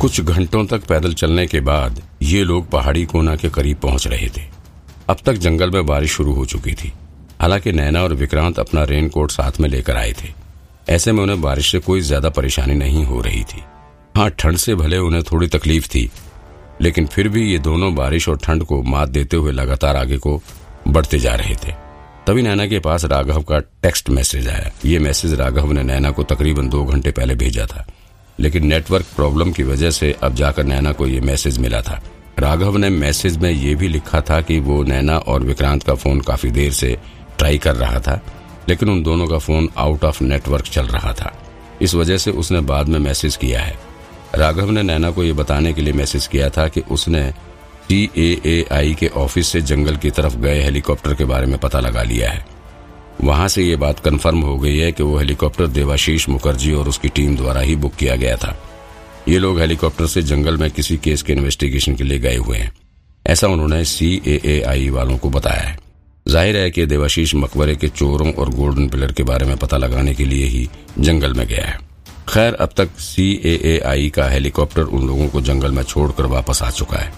कुछ घंटों तक पैदल चलने के बाद ये लोग पहाड़ी कोना के करीब पहुँच रहे थे। अब तक जंगल में बारिश शुरू हो चुकी थी। हालाँकि नैना और विक्रांत अपना रेनकोट साथ में लेकर आए थे। ऐसे में उन्हें बारिश से कोई ज़्यादा परेशानी नहीं हो रही थी। हाँ ठंड से भले उन्हें थोड़ी तकलीफ़ थी, लेकिन फिर भी ये दोनों बारिश और ठंड को मात देते हुए लगातार आगे को बढ़ते जा रहे थे। तभी नैना के पास राघव का टेक्स्ट मैसेज आया। ये मैसेज राघव ने नैना को तकरीबन दो घंटे पहले भेजा था। लेकिन नेटवर्क प्रॉब्लम की वजह से अब जाकर नैना को ये मैसेज मिला था। राघव ने मैसेज में ये भी लिखा था कि वो नैना और विक्रांत का फ़ोन काफ़ी देर से ट्राई कर रहा था, लेकिन उन दोनों का फ़ोन आउट ऑफ़ नेटवर्क चल रहा था। इस वजह से उसने बाद में मैसेज किया है। राघव ने नैना को ये बताने के लिए मैसेज किया था कि उसने सी के ऑफ़िस से जंगल की तरफ़ गए हेलीकॉप्टर के बारे में पता लगा लिया है। वहाँ से ये बात कंफर्म हो गई है कि वो हेलीकॉप्टर देवाशीष मुखर्जी और उसकी टीम द्वारा ही बुक किया गया था। ये लोग हेलीकॉप्टर से जंगल में किसी केस के इन्वेस्टिगेशन के लिए गए हुए हैं। ऐसा उन्होंने सीएएआई वालों को बताया है। ज़ाहिर है कि देवाशीष मकबरे के चोरों और गोल्डन पिलर के बारे में पता लगाने के लिए ही जंगल में गया है। खैर, अब तक सी ए ए आई का हेलीकॉप्टर उन लोगों को जंगल में छोड़कर वापस आ चुका है।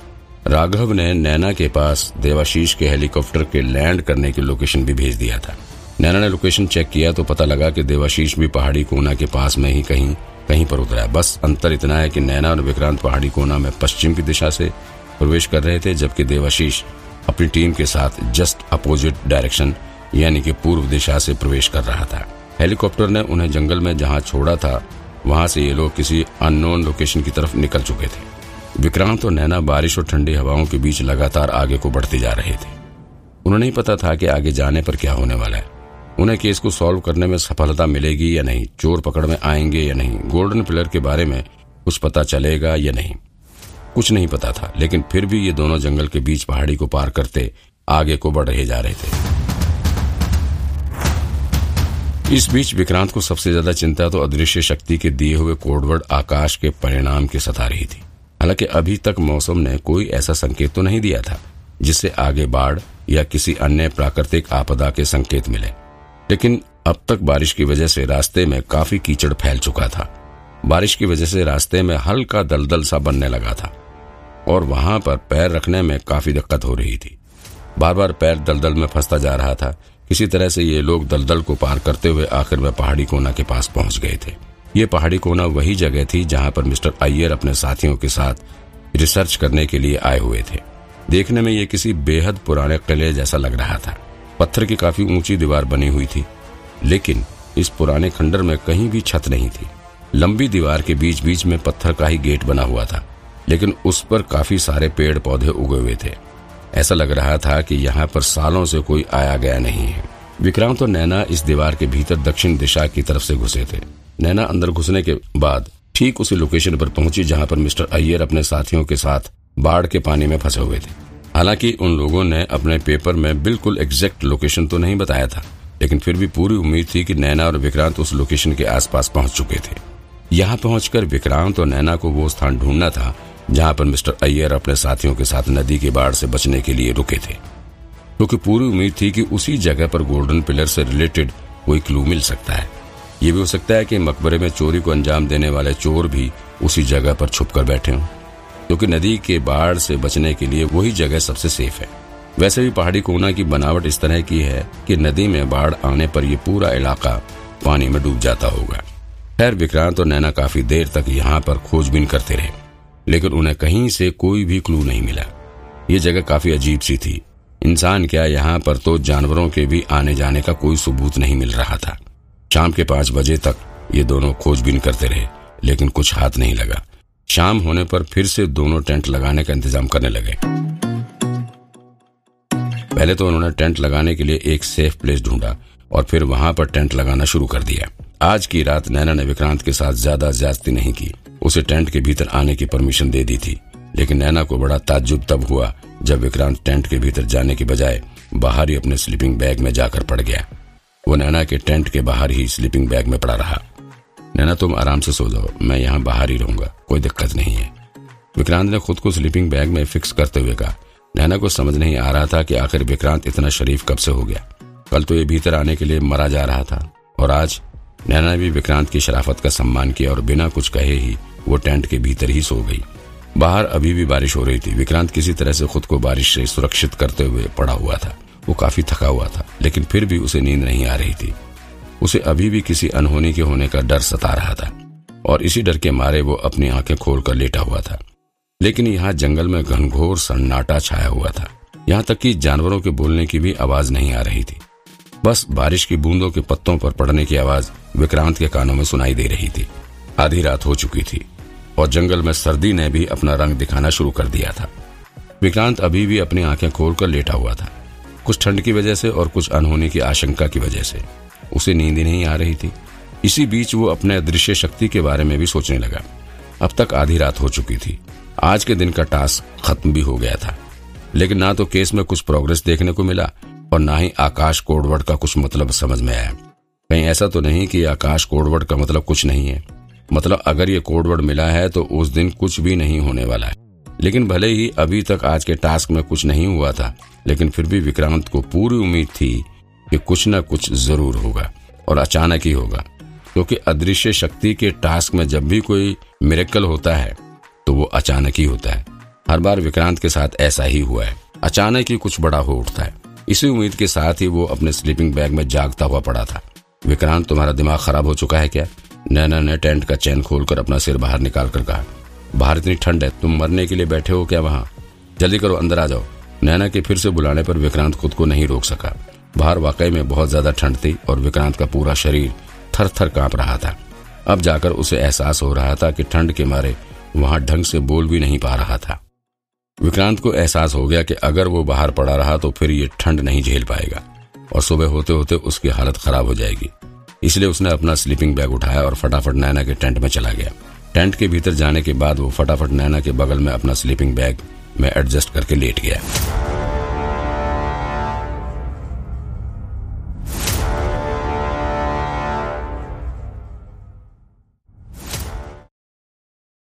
राघव ने नैना के पास देवाशीष के हेलीकॉप्टर के लैंड करने की लोकेशन भी भेज दिया था। नैना ने लोकेशन चेक किया तो पता लगा कि देवाशीष भी पहाड़ी कोना के पास में ही कहीं कहीं पर उतरा है। बस अंतर इतना है कि नैना और विक्रांत पहाड़ी कोना में पश्चिम की दिशा से प्रवेश कर रहे थे, जबकि देवाशीष अपनी टीम के साथ जस्ट अपोजिट डायरेक्शन यानी कि पूर्व दिशा से प्रवेश कर रहा था। हेलीकॉप्टर ने उन्हें जंगल में जहाँ छोड़ा था, वहाँ से ये लोग किसी अननोन लोकेशन की तरफ़ निकल चुके थे। विक्रांत और नैना बारिश और ठंडी हवाओं के बीच लगातार आगे को बढ़ते जा रहे थे। उन्हें नहीं पता था कि आगे जाने पर क्या होने वाला है। उन्हें केस को सॉल्व करने में सफलता मिलेगी या नहीं, चोर पकड़ में आएँगे या नहीं, गोल्डन पिलर के बारे में कुछ पता चलेगा या नहीं? कुछ नहीं पता था, लेकिन फिर भी ये दोनों जंगल के बीच पहाड़ी को पार करते, आगे को बढ़ रहे जा रहे थे। इस बीच विक्रांत को सबसे ज़्यादा चिंता तो अदृश्य शक्ति के दिए हुए कोडवर्ड आकाश के परिणाम की सता रही थी। हालाँकि अभी तक मौसम ने कोई ऐसा संकेत तो नहीं दिया था, जिससे आगे बाढ़ या किसी अन्य प्राकृतिक आपदा के संकेत मिले। लेकिन अब तक बारिश की वजह से रास्ते में काफ़ी कीचड़ फैल चुका था। बारिश की वजह से रास्ते में हल्का दलदल सा बनने लगा था और वहाँ पर पैर रखने में काफ़ी दिक्कत हो रही थी। बार बार पैर दलदल में फंसता जा रहा था। किसी तरह से ये लोग दलदल को पार करते हुए आखिर में पहाड़ी कोना के पास पहुँच गए थे। ये पहाड़ी कोना वही जगह थी जहाँ पर मिस्टर अय्यर अपने साथियों के साथ रिसर्च करने के लिए आए हुए थे। देखने में ये किसी बेहद पुराने किले जैसा लग रहा था। पत्थर की काफ़ी ऊँची दीवार बनी हुई थी, लेकिन इस पुराने खंडर में कहीं भी छत नहीं थी। लंबी दीवार के बीच बीच में पत्थर का ही गेट बना हुआ था, लेकिन उस पर काफ़ी सारे पेड़ पौधे उगे हुए थे। ऐसा लग रहा था कि यहाँ पर सालों से कोई आया गया नहीं है। विक्रांत और नैना इस दीवार के भीतर दक्षिण दिशा की तरफ़ से घुसे थे। नैना अंदर घुसने के बाद ठीक उसी लोकेशन पर पहुँची जहाँ पर मिस्टर अय्यर अपने साथियों के साथ बाढ़ के पानी में फंसे हुए थे। हालाँकि उन लोगों ने अपने पेपर में बिल्कुल एग्जैक्ट लोकेशन तो नहीं बताया था, लेकिन फिर भी पूरी उम्मीद थी कि नैना और विक्रांत उस लोकेशन के आसपास पहुँच चुके थे। यहाँ पहुंचकर विक्रांत और नैना को वो स्थान ढूंढना था, जहाँ पर मिस्टर अय्यर अपने साथियों के साथ नदी के बाढ़ से बचने के लिए रुके थे। क्योंकि तो पूरी उम्मीद थी कि उसी जगह पर गोल्डन पिलर से रिलेटेड कोई क्लू मिल सकता है। ये भी हो सकता है कि मकबरे में चोरी को अंजाम देने वाले चोर भी उसी जगह पर छुप कर बैठे हों। क्योंकि नदी के बाढ़ से बचने के लिए वही जगह सबसे सेफ़ है। वैसे भी पहाड़ी कोना की बनावट इस तरह की है कि नदी में बाढ़ आने पर यह पूरा इलाका पानी में डूब जाता होगा। खैर, विक्रांत और नैना काफ़ी देर तक यहाँ पर खोजबीन करते रहे, लेकिन उन्हें कहीं से कोई भी क्लू नहीं मिला। ये जगह काफ़ी अजीब सी थी। इंसान क्या यहाँ पर तो जानवरों के भी आने जाने का कोई सबूत नहीं मिल रहा था। शाम के पाँच बजे तक ये दोनों खोजबीन करते रहे, लेकिन कुछ हाथ नहीं लगा। शाम होने पर फिर से दोनों टेंट लगाने का इंतज़ाम करने लगे। पहले तो उन्होंने टेंट लगाने के लिए एक सेफ़ प्लेस ढूंढा और फिर वहाँ पर टेंट लगाना शुरू कर दिया। आज की रात नैना ने विक्रांत के साथ ज़्यादा ज्यादती नहीं की। उसे टेंट के भीतर आने की परमिशन दे दी थी, लेकिन नैना को बड़ा ताज्जुब तब हुआ जब विक्रांत टेंट के भीतर जाने के बजाय बाहर ही अपने स्लीपिंग बैग में जाकर पड़ गया। वो नैना के टेंट के बाहर ही स्लीपिंग बैग में पड़ा रहा। नैना, तुम आराम से सो जाओ। मैं यहाँ बाहर ही रहूँगा। कोई दिक्कत नहीं है। विक्रांत ने खुद को स्लीपिंग बैग में फिक्स करते हुए कहा। नैना को समझ नहीं आ रहा था कि आखिर विक्रांत इतना शरीफ कब से हो गया। कल तो ये भीतर आने के लिए मरा जा रहा था। और आज नैना ने भी विक्रांत की शराफत का सम्मान किया और बिना कुछ कहे ही वो टेंट के भीतर ही सो गई। बाहर अभी भी बारिश हो रही थी। विक्रांत किसी तरह से खुद को बारिश से सुरक्षित करते हुए पड़ा हुआ था। वो काफ़ी थका हुआ था, लेकिन फिर भी उसे नींद नहीं आ रही थी। उसे अभी भी किसी अनहोनी के होने का डर सता रहा था, और इसी डर के मारे वो अपनी आँखें खोलकर लेटा हुआ था। लेकिन यहाँ जंगल में घनघोर सन्नाटा छाया हुआ था। यहाँ तक कि जानवरों के बोलने की भी आवाज़ नहीं आ रही थी। बस बारिश की बूंदों के पत्तों पर पड़ने की आवाज़ विक्रांत के कानों में सुनाई दे रही थी। आधी रात हो चुकी थी, और जंगल में सर्दी ने भी अपना रंग दिखाना शुरू कर दिया था। विक्रांत अभी भी अपनी आँखें खोलकर लेटा हुआ था, कुछ ठंड की वजह से और कुछ अनहोनी की आशंका की वजह से। उसे नींद नहीं आ रही थी। इसी बीच वो अपने अदृश्य शक्ति के बारे में भी सोचने लगा। अब तक आधी रात हो चुकी थी। आज के दिन का टास्क खत्म भी हो गया था। लेकिन ना तो केस में कुछ प्रोग्रेस देखने को मिला और ना ही आकाश कोडवर्ड का कुछ मतलब समझ में आया। कहीं ऐसा तो नहीं कि आकाश कोडवर्ड का मतलब कुछ नहीं है। मतलब अगर ये कोडवर्ड मिला है तो उस दिन कुछ भी नहीं होने वाला है। लेकिन भले ही अभी तक आज के टास्क में कुछ नहीं हुआ था, लेकिन फिर भी विक्रांत को पूरी उम्मीद थी कि कुछ न कुछ ज़रूर होगा और अचानक ही होगा। क्योंकि अदृश्य शक्ति के टास्क में जब भी कोई मिरेकल होता है तो वो अचानक ही होता है। हर बार विक्रांत के साथ ऐसा ही हुआ है। अचानक ही कुछ बड़ा हो उठता है। इसी उम्मीद के साथ ही वो अपने स्लीपिंग बैग में जागता हुआ पड़ा था। विक्रांत, तुम्हारा दिमाग खराब हो चुका है क्या? नैना ने टेंट का चैन खोलकर अपना सिर बाहर निकाल कर कहा, बाहर इतनी ठंड है, तुम मरने के लिए बैठे हो क्या वहाँ? जल्दी करो, अंदर आ जाओ। नैना के फिर से बुलाने पर विक्रांत खुद को नहीं रोक सका। बाहर वाकई में बहुत ज़्यादा ठंड थी और विक्रांत का पूरा शरीर थर थर काँप रहा था। अब जाकर उसे एहसास हो रहा था कि ठंड के मारे वहाँ ढंग से बोल भी नहीं पा रहा था। विक्रांत को एहसास हो गया कि अगर वो बाहर पड़ा रहा तो फिर ये ठंड नहीं झेल पाएगा और सुबह होते होते उसकी हालत खराब हो जाएगी। इसलिए उसने अपना स्लीपिंग बैग उठाया और फटाफट नैना के टेंट में चला गया। टेंट के भीतर जाने के बाद वो फटाफट नैना के बगल में अपना स्लीपिंग बैग में एडजस्ट करके लेट गया।